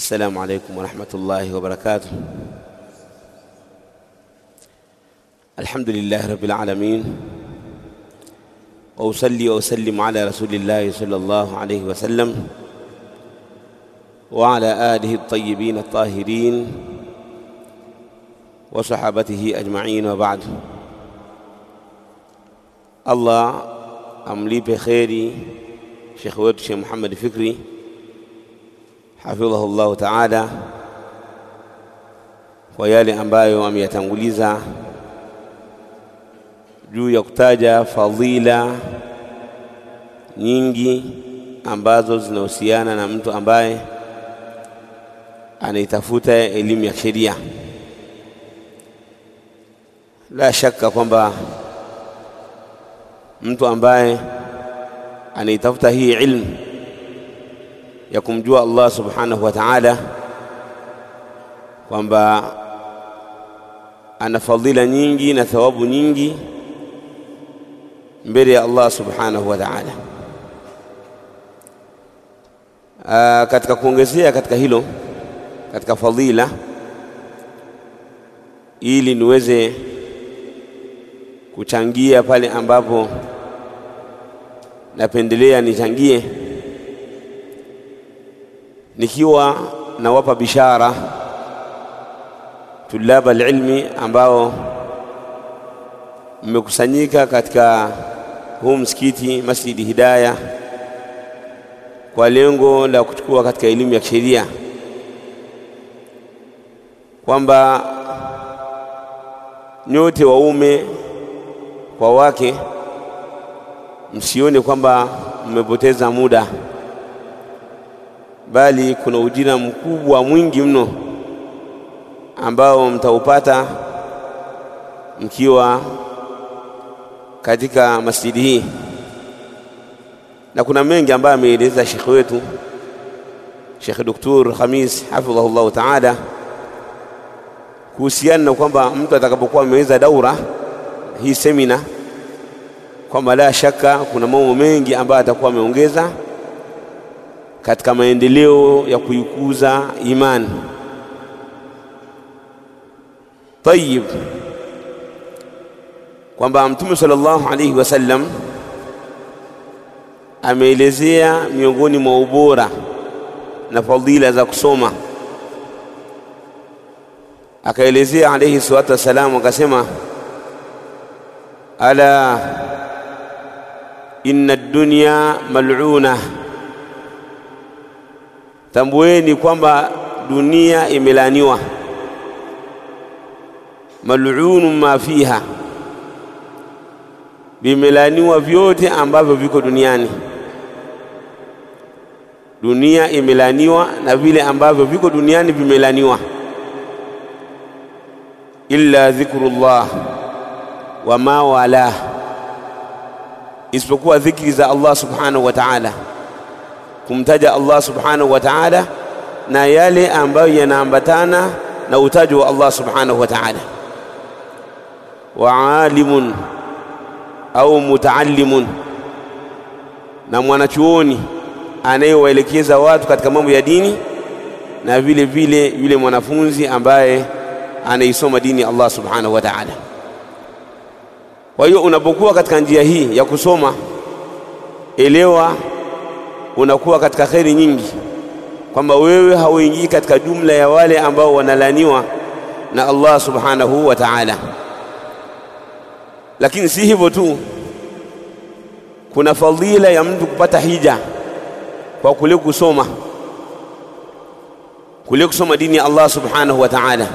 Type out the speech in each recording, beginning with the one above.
السلام عليكم ورحمة الله وبركاته. الحمد لله رب العالمين وأصلي وأسلم على رسول الله صلى الله عليه وسلم وعلى آله الطيبين الطاهرين وصحابته أجمعين وبعد. الله amlipe kheri shekhe wetu Sheikh Muhammad Fikri hafidhahu llahu taala kwa yale ambayo ameyatanguliza juu ya kutaja fadhila nyingi ambazo zinahusiana na mtu ambaye anaitafuta elimu ya sheria. La shaka kwamba mtu ambaye anaitafuta hii ilmu ya kumjua Allah subhanahu wa ta'ala, kwamba ana fadhila nyingi na thawabu nyingi mbele ya Allah subhanahu wa ta'ala. Katika kuongezea katika hilo, katika fadhila, ili niweze kuchangia pale ambapo napendelea nichangie, nikiwa nawapa bishara tulaba alilmi ambao mmekusanyika katika huu msikiti Masjidi Hidaya kwa lengo la kuchukua katika elimu ya kisheria kwamba nyote waume kwa wake msione kwamba mmepoteza muda, bali kuna ujira mkubwa mwingi mno ambao mtaupata mkiwa katika masjidi hii, na kuna mengi ambayo ameeleza shekhe wetu Shekhe Doktor Khamis hafidhahu llahu taala kuhusiana na kwamba mtu atakapokuwa ameweza daura hii semina kwamba la shaka kuna mambo mengi ambayo atakuwa ameongeza katika maendeleo ya kuikuza imani. Tayib, kwamba Mtume sallallahu alaihi wasallam ameelezea miongoni mwa ubora na fadhila za kusoma, akaelezea alaihi salatu wassalam, akasema ala inna dunya mal'una, tambueni kwamba dunia imelaniwa. Mal'unu ma fiha, vimelaniwa vyote ambavyo viko duniani. Dunia imelaniwa na vile ambavyo viko duniani vimelaniwa, illa dhikrullah wa ma walah isipokuwa dhikri za Allah subhanahu wa ta'ala, kumtaja Allah subhanahu wa ta'ala na yale ambayo yanaambatana na utajo wa Allah subhanahu wa ta'ala. Wa alimun au mutaallimun, na mwanachuoni anayewaelekeza watu katika mambo ya dini, na vile vile yule mwanafunzi ambaye anaisoma dini Allah subhanahu wa ta'ala. Kwa hiyo unapokuwa katika njia hii ya kusoma, elewa unakuwa katika kheri nyingi, kwamba wewe hauingii katika jumla ya wale ambao wanalaniwa na Allah subhanahu wa ta'ala. Lakini si hivyo tu, kuna fadhila ya mtu kupata hija kwa kule kusoma, kule kusoma dini ya Allah subhanahu wa ta'ala,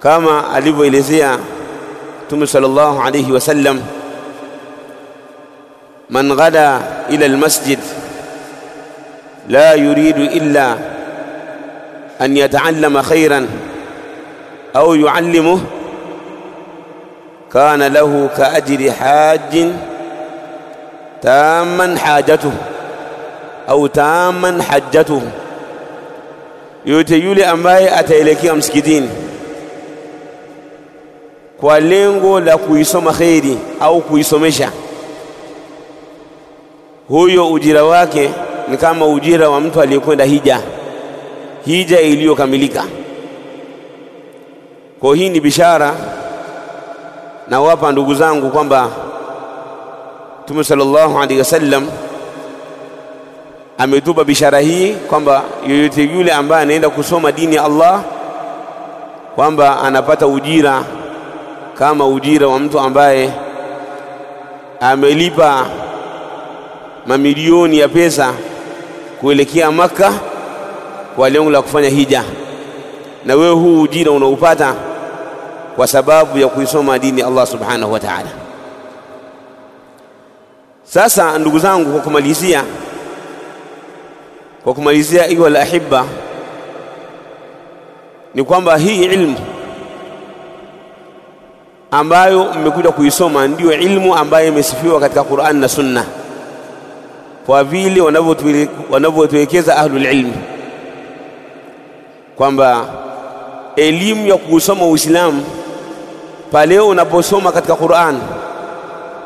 kama alivyoelezea Mtume sallallahu alayhi wasallam, man ghada ila almasjid la yuridu illa an yataallama khairan au yuallimuh kana lahu ka ajri hajjin tamman hajatuhu au tamman hajjatuhu, yote yule ambaye ataelekea msikitini kwa lengo la kuisoma kheri au kuisomesha, huyo ujira wake ni kama ujira wa mtu aliyekwenda hija. hija iliyokamilika. Kwa hii ni bishara na wapa ndugu zangu kwamba Mtume sallallahu alaihi wasallam ametupa bishara hii kwamba yoyote yule ambaye anaenda kusoma dini ya Allah kwamba anapata ujira kama ujira wa mtu ambaye amelipa mamilioni ya pesa kuelekea Makka kwa lengo la kufanya hija, na wewe huu ujira unaupata kwa sababu ya kuisoma dini ya Allah subhanahu wa ta'ala. Sasa ndugu zangu, kwa kumalizia, kwa kumalizia, iwa la ahibba, ni kwamba hii ilmu ambayo mmekuja kuisoma ndiyo ilmu ambayo imesifiwa katika Qur'an na Sunna kwa vile wanavyotuelekeza ahlulilmi kwamba elimu ya kusoma Uislamu pale unaposoma katika Qur'an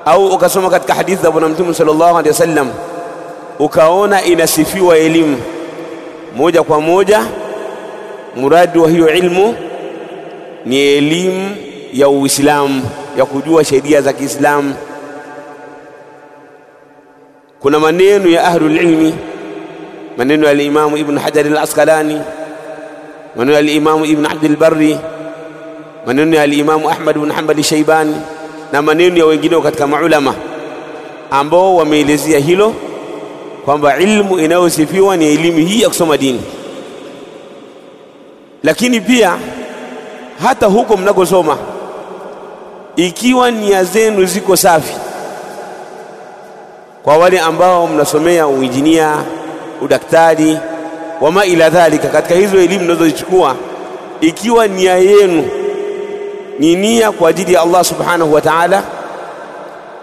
au ukasoma katika hadithi za Bwana Mtume sallallahu alaihi wasallam ukaona inasifiwa elimu moja kwa moja, muradi wa hiyo ilmu ni elimu ya Uislamu, ya kujua sheria za Kiislamu. Kuna maneno ya ahlul ilmi, maneno ya Alimamu Ibnu Hajari Alaskalani, maneno ya Alimamu Ibnu Ibn Abd al-Barri, maneno ya Alimamu Ahmad ibn Hanbal Shaybani na maneno ya wengineo katika maulama ambao wameelezea hilo kwamba ilmu inayosifiwa ni elimu hii ya kusoma dini. Lakini pia hata huko mnakosoma, ikiwa nia zenu ziko safi, kwa wale ambao mnasomea uinjinia, udaktari, wama ila dhalika, katika hizo elimu mnazozichukua, ikiwa nia yenu ni nia kwa ajili ya Allah subhanahu wa ta'ala,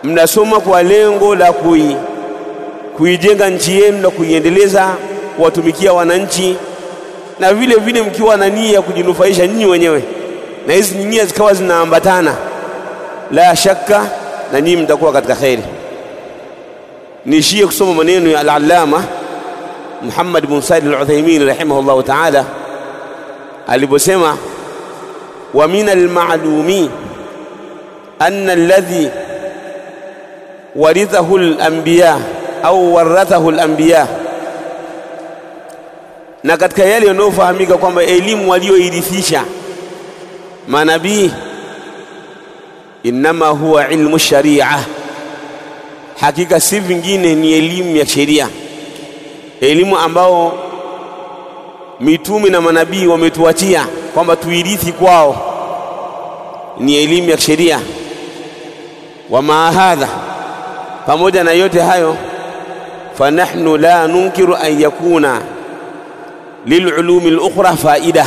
mnasoma kwa lengo la kui kuijenga nchi yenu na kuiendeleza, kuwatumikia wananchi, na vile vile mkiwa na nia ya kujinufaisha nyinyi wenyewe, na hizi nia zikawa zinaambatana, la shaka na nyinyi mtakuwa katika kheri. Niishie kusoma maneno ya al-Allama Muhammad bin Salih al-Uthaymeen rahimahullahu ta'ala aliposema wa min al-ma'lumi anna alladhi warithahu al-anbiya au warathahu al-anbiya, na katika yale yanayofahamika kwamba elimu walioirithisha manabii, innama huwa ilmu sharia, hakika si vingine ni elimu ya sheria, elimu ambao mitume na manabii wametuachia kwamba tuirithi kwao, ni elimu ya sheria. Wa maahadha, pamoja na yote hayo fanahnu la nunkiru an yakuna lilulumi lukhra faida,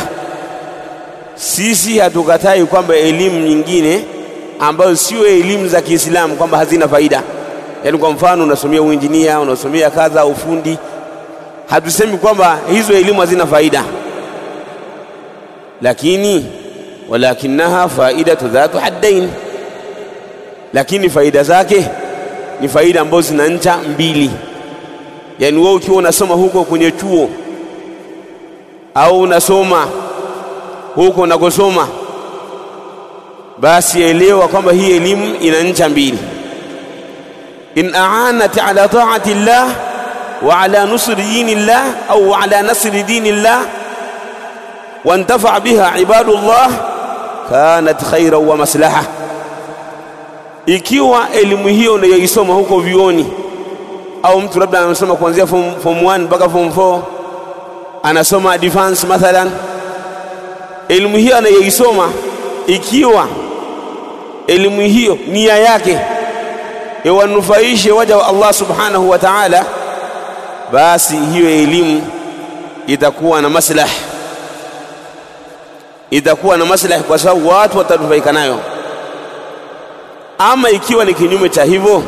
sisi hatukatai kwamba elimu nyingine ambayo sio elimu za Kiislamu kwamba hazina faida. Yaani kwa mfano unasomea uinjinia, unasomea kadha, ufundi, hatusemi kwamba hizo elimu hazina faida, lakini walakinaha faidatu dhatu haddain, lakini faida zake ni faida ambazo zina ncha mbili. Yaani wewe ukiwa unasoma huko kwenye chuo au unasoma huko unakosoma, basi elewa kwamba hii elimu ina ncha mbili. In أعانت على طاعة الله وعلى نصر دين الله llah على نصر دين الله وانتفع بها عباد الله kanat khairan wa maslaha, ikiwa elimu hiyo unayoisoma huko vioni au mtu labda anasoma kuanzia form, form 1 mpaka form 4 anasoma advance mathalan, elimu hiyo anayoisoma, ikiwa elimu hiyo nia yake iwanufaishe waja wa Allah subhanahu wa ta'ala, basi hiyo elimu itakuwa na maslahi, itakuwa na maslahi kwa sababu watu watanufaika nayo. Ama ikiwa ni kinyume cha hivyo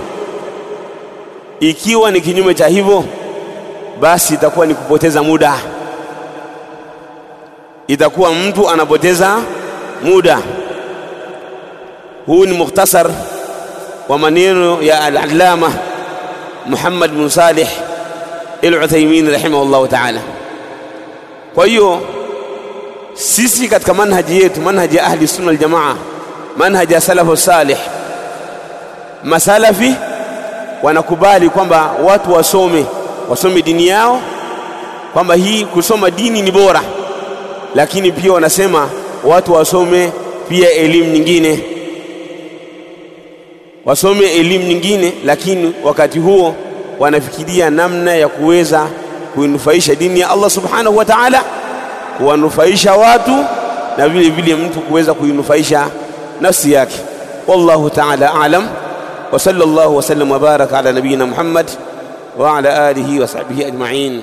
ikiwa ni kinyume cha hivyo, basi itakuwa ni kupoteza muda, itakuwa mtu anapoteza muda. Huu ni mukhtasar wa maneno ya al-Allama Muhammad bin Salih al-Uthaymeen rahimahullahu ta'ala. Kwa hiyo sisi katika manhaji yetu, manhaji ya ahli sunna wal jamaa, manhaji ya salafu salih, masalafi wanakubali kwamba watu wasome wasome dini yao, kwamba hii kusoma dini ni bora, lakini pia wanasema watu wasome pia elimu nyingine, wasome elimu nyingine, lakini wakati huo wanafikiria namna ya kuweza kuinufaisha dini ya Allah subhanahu wa ta'ala, kuwanufaisha watu na vile vile mtu kuweza kuinufaisha nafsi yake. Wallahu ta'ala a'lam wa sallallahu wa sallam wa baraka ala nabiyyina Muhammad wa ala alihi wa sahbihi ajma'in.